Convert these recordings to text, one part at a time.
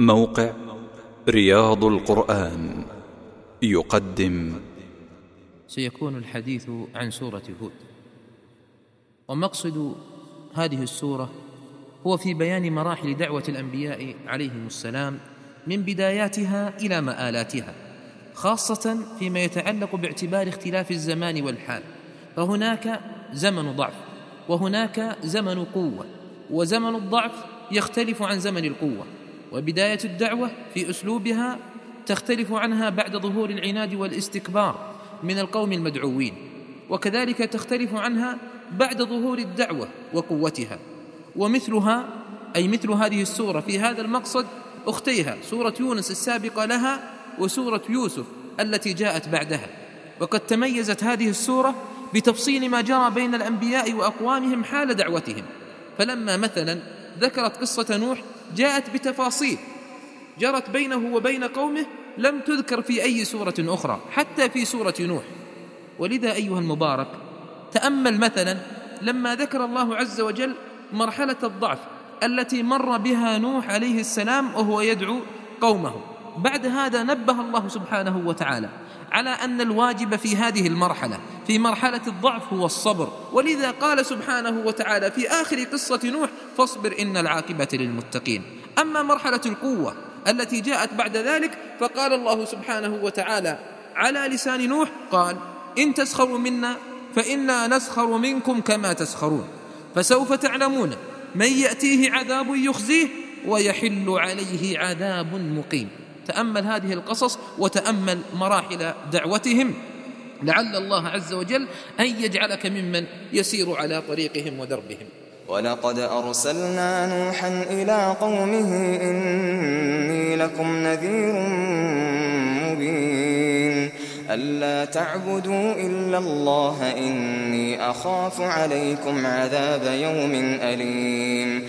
موقع رياض القرآن يقدم. سيكون الحديث عن سورة هود. ومقصد هذه السورة هو في بيان مراحل دعوة الأنبياء عليهم السلام من بداياتها إلى مآلاتها خاصة فيما يتعلق باعتبار اختلاف الزمان والحال. فهناك زمن ضعف وهناك زمن قوة وزمن الضعف يختلف عن زمن القوة. وبداية الدعوة في أسلوبها تختلف عنها بعد ظهور العناد والاستكبار من القوم المدعوين وكذلك تختلف عنها بعد ظهور الدعوة وقوتها. ومثلها أي مثل هذه السورة في هذا المقصد أختيها سورة يونس السابقة لها وسورة يوسف التي جاءت بعدها. وقد تميزت هذه السورة بتفصيل ما جرى بين الأنبياء وأقوامهم حال دعوتهم. فلما مثلا ذكرت قصة نوح جاءت بتفاصيل جرت بينه وبين قومه لم تذكر في أي سورة أخرى حتى في سورة نوح. ولذا أيها المبارك تأمل مثلا لما ذكر الله عز وجل مرحلة الضعف التي مر بها نوح عليه السلام وهو يدعو قومه. بعد هذا نبه الله سبحانه وتعالى على أن الواجب في هذه المرحلة في مرحلة الضعف هو الصبر. ولذا قال سبحانه وتعالى في آخر قصة نوح فاصبر إن العاقبة للمتقين. أما مرحلة القوة التي جاءت بعد ذلك فقال الله سبحانه وتعالى على لسان نوح قال إن تسخروا منا فإنا نسخر منكم كما تسخرون. فسوف تعلمون من يأتيه عذاب يخزيه ويحل عليه عذاب مقيم. تأمل هذه القصص وتأمل مراحل دعوتهم. لعل الله عز وجل أن يجعلك ممن يسير على طريقهم ودربهم. ولقد أرسلنا نوحا إلى قومه إني لكم نذير مبين. ألا تعبدوا إلا الله إني أخاف عليكم عذاب يوم أليم.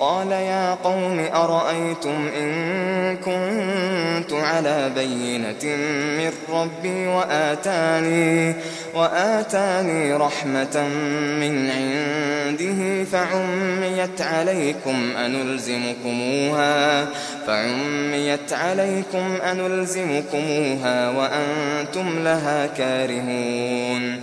قال يا قوم أرأيتم إن كنت على بينة من ربي وآتاني, وآتاني رحمة من عنده فعميت عليكم أنلزمكموها فعميت عليكم أنلزمكموها وأنتم لها كارهون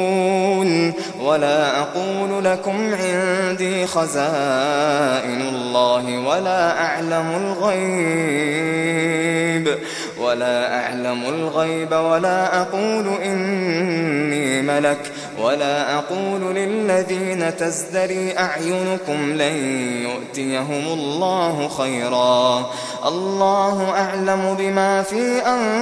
ولا أقول لكم عندي خزائن الله ولا أعلم الغيب. ولا أعلم الغيب ولا أقول إني ملك. ولا أقول للذين تزدري أعينكم لن يؤتيهم الله خيرا. الله أعلم بما في أنفسهم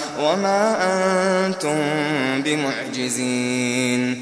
وما أنتم بمعجزين.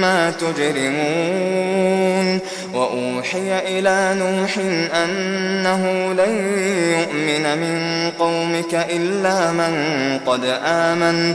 ما تجرمون وأوحي إلى نوح أنه لن يؤمن من قومك إلا من قد آمن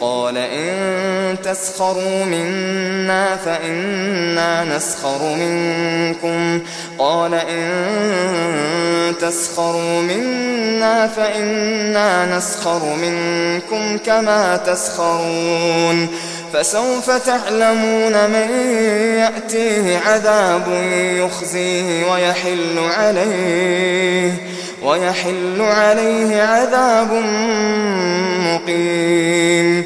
قال إن تسخروا منا فإنا نسخر منكم. قال إن تسخروا منا فإنا نسخر منكم كما تسخرون. فسوف تعلمون من يأتيه عذاب يخزيه ويحل عليه ويحل عليه عذاب مقيم.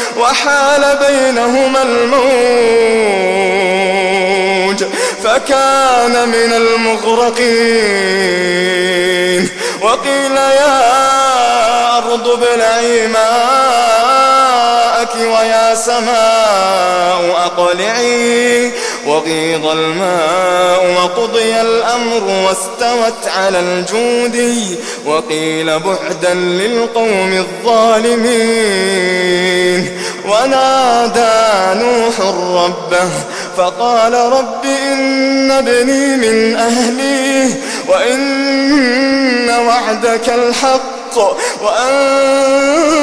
وحال بينهما الموج فكان من المغرقين. وقيل يا أرض ابلعي ماءك ويا سماء أقلعي. وغيض الماء وقضي الأمر واستوت على الجود. وقيل بعدا للقوم الظالمين. ونادى نوح ربه فقال رب إن ابني من أهلي وإن وعدك الحق وأنت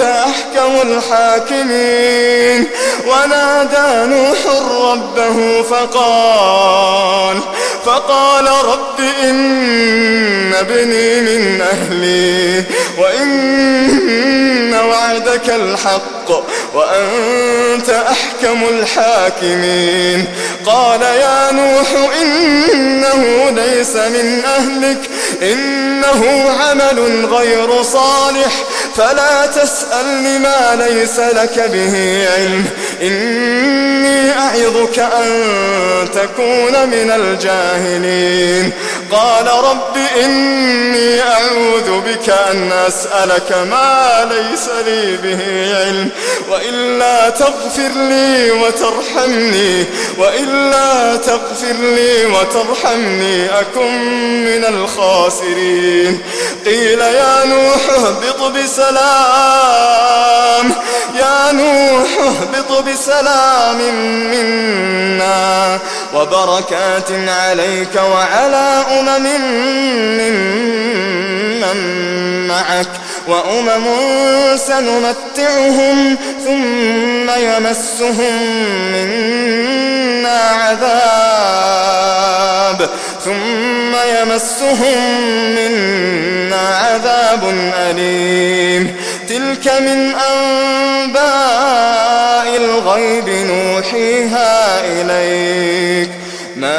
أحكم الحاكمين. ونادى نوح ربه فقال فقال رب إن ابني من أهلي وإن وعدك الحق وأنت أحكم الحاكمين. قال يا نوح إنه ليس من أهلك إنه عمل غير صالح فلا تسألني ما ليس لك به علم. إني أعظك أن تكون من الجاهلين. قال رب إني أعوذ بك أن أسألك ما ليس لي به علم وإلا تغفر لي وترحمني وإلا تغفر لي وترحمني أكن من الخاسرين. قيل يا نوح اهبط بسلام يا نوح اهبط بسلام منا وبركات عليك وعلى أمم ممن معك وأمم سنمتعهم ثم يمسهم منا عذاب ثم يمسهم منا عذاب أليم تلك من أنباء الغيب نوحيها إليك